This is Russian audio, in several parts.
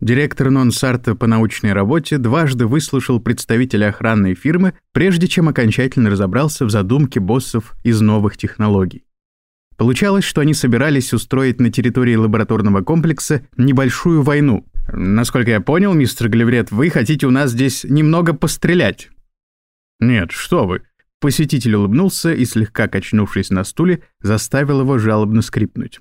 Директор Нонсарта по научной работе дважды выслушал представителя охранной фирмы, прежде чем окончательно разобрался в задумке боссов из новых технологий. Получалось, что они собирались устроить на территории лабораторного комплекса небольшую войну. Насколько я понял, мистер Глеврет, вы хотите у нас здесь немного пострелять? Нет, что вы. Посетитель улыбнулся и, слегка качнувшись на стуле, заставил его жалобно скрипнуть.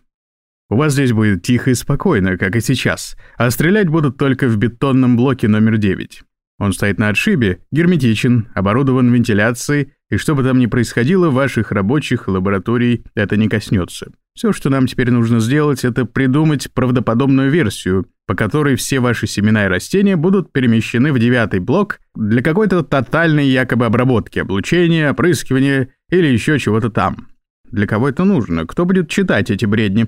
У вас здесь будет тихо и спокойно, как и сейчас, а стрелять будут только в бетонном блоке номер 9. Он стоит на отшибе, герметичен, оборудован вентиляцией, и что бы там ни происходило, ваших рабочих лабораторий это не коснется. Все, что нам теперь нужно сделать, это придумать правдоподобную версию, по которой все ваши семена и растения будут перемещены в девятый блок для какой-то тотальной якобы обработки, облучения, опрыскивания или еще чего-то там. Для кого это нужно? Кто будет читать эти бредни?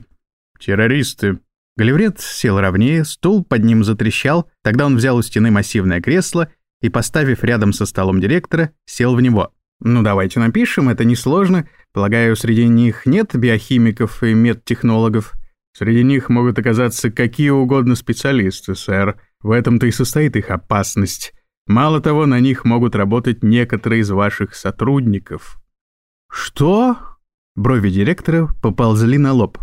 «Террористы». Галиврет сел ровнее, стул под ним затрещал, тогда он взял у стены массивное кресло и, поставив рядом со столом директора, сел в него. «Ну, давайте напишем, это несложно. Полагаю, среди них нет биохимиков и медтехнологов. Среди них могут оказаться какие угодно специалисты, сэр. В этом-то и состоит их опасность. Мало того, на них могут работать некоторые из ваших сотрудников». «Что?» Брови директора поползли на лоб.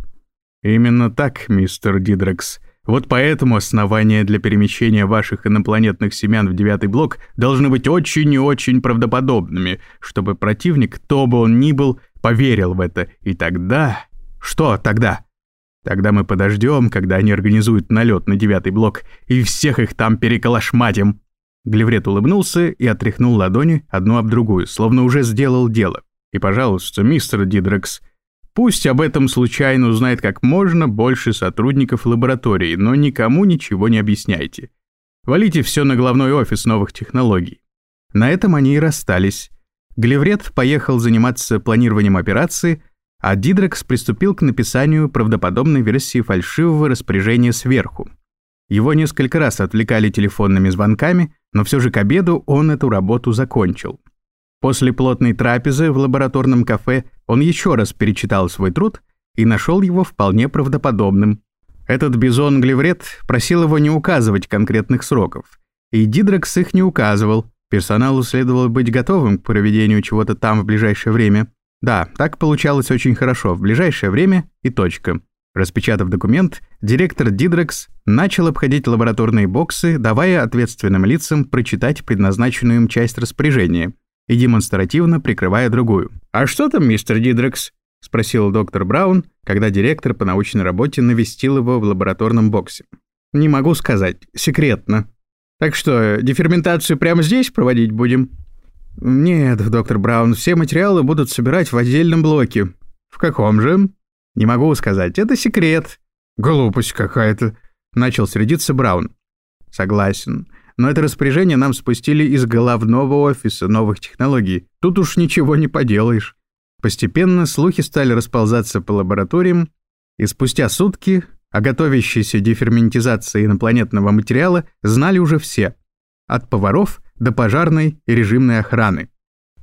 Именно так, мистер Дидрекс. Вот поэтому основания для перемещения ваших инопланетных семян в девятый блок должны быть очень и очень правдоподобными, чтобы противник, кто бы он ни был, поверил в это. И тогда... Что тогда? Тогда мы подождем, когда они организуют налет на девятый блок, и всех их там переколошматим. Глеврет улыбнулся и отряхнул ладони одну об другую, словно уже сделал дело. И, пожалуйста, мистер Дидрекс, Пусть об этом случайно узнает как можно больше сотрудников лаборатории, но никому ничего не объясняйте. Валите все на главной офис новых технологий. На этом они и расстались. Глеврет поехал заниматься планированием операции, а Дидрекс приступил к написанию правдоподобной версии фальшивого распоряжения сверху. Его несколько раз отвлекали телефонными звонками, но все же к обеду он эту работу закончил. После плотной трапезы в лабораторном кафе он еще раз перечитал свой труд и нашел его вполне правдоподобным. Этот бизон Глеврет просил его не указывать конкретных сроков, и Дидрекс их не указывал. Персоналу следовало быть готовым к проведению чего-то там в ближайшее время. Да, так получалось очень хорошо, в ближайшее время и точка. Распечатав документ, директор Дидрекс начал обходить лабораторные боксы, давая ответственным лицам прочитать предназначенную им часть распоряжения – и демонстративно прикрывая другую. «А что там, мистер Дидрекс?» — спросил доктор Браун, когда директор по научной работе навестил его в лабораторном боксе. «Не могу сказать. Секретно. Так что, деферментацию прямо здесь проводить будем?» «Нет, доктор Браун, все материалы будут собирать в отдельном блоке». «В каком же?» «Не могу сказать. Это секрет». «Глупость какая-то», — начал сердиться Браун. «Согласен но это распоряжение нам спустили из головного офиса новых технологий. Тут уж ничего не поделаешь. Постепенно слухи стали расползаться по лабораториям, и спустя сутки о готовящейся деферментизации инопланетного материала знали уже все, от поваров до пожарной и режимной охраны.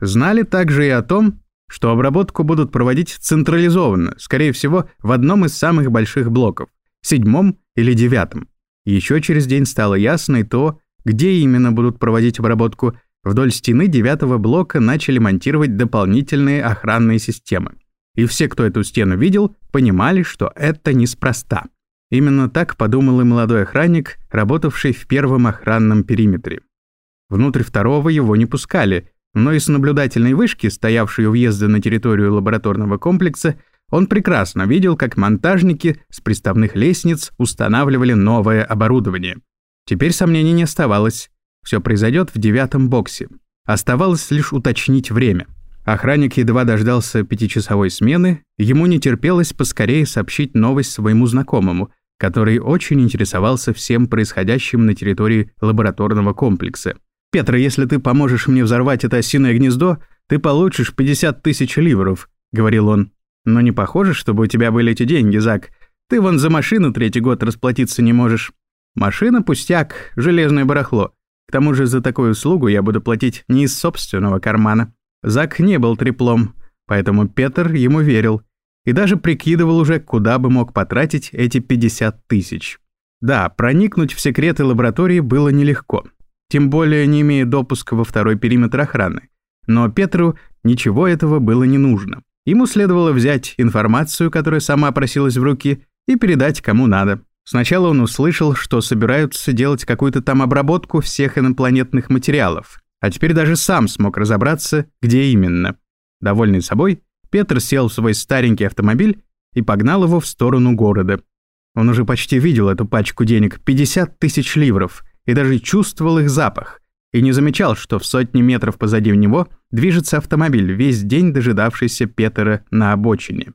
Знали также и о том, что обработку будут проводить централизованно, скорее всего, в одном из самых больших блоков, седьмом или девятом. Еще через день стало ясно и то, где именно будут проводить обработку, вдоль стены девятого блока начали монтировать дополнительные охранные системы. И все, кто эту стену видел, понимали, что это неспроста. Именно так подумал и молодой охранник, работавший в первом охранном периметре. Внутрь второго его не пускали, но и с наблюдательной вышки, стоявшей у въезда на территорию лабораторного комплекса, он прекрасно видел, как монтажники с приставных лестниц устанавливали новое оборудование. Теперь сомнений не оставалось. Все произойдет в девятом боксе. Оставалось лишь уточнить время. Охранник едва дождался пятичасовой смены, ему не терпелось поскорее сообщить новость своему знакомому, который очень интересовался всем происходящим на территории лабораторного комплекса. «Петра, если ты поможешь мне взорвать это осиное гнездо, ты получишь 50 тысяч ливров», — говорил он. «Но не похоже, чтобы у тебя были эти деньги, Зак. Ты вон за машину третий год расплатиться не можешь». Машина пустяк, железное барахло. К тому же за такую услугу я буду платить не из собственного кармана. Зак не был треплом, поэтому Петр ему верил и даже прикидывал уже, куда бы мог потратить эти 50 тысяч. Да, проникнуть в секреты лаборатории было нелегко, тем более не имея допуска во второй периметр охраны. Но Петру ничего этого было не нужно. Ему следовало взять информацию, которая сама просилась в руки, и передать кому надо. Сначала он услышал, что собираются делать какую-то там обработку всех инопланетных материалов, а теперь даже сам смог разобраться, где именно. Довольный собой, Петр сел в свой старенький автомобиль и погнал его в сторону города. Он уже почти видел эту пачку денег, 50 тысяч ливров, и даже чувствовал их запах, и не замечал, что в сотни метров позади него движется автомобиль, весь день дожидавшийся Петера на обочине.